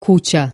kuća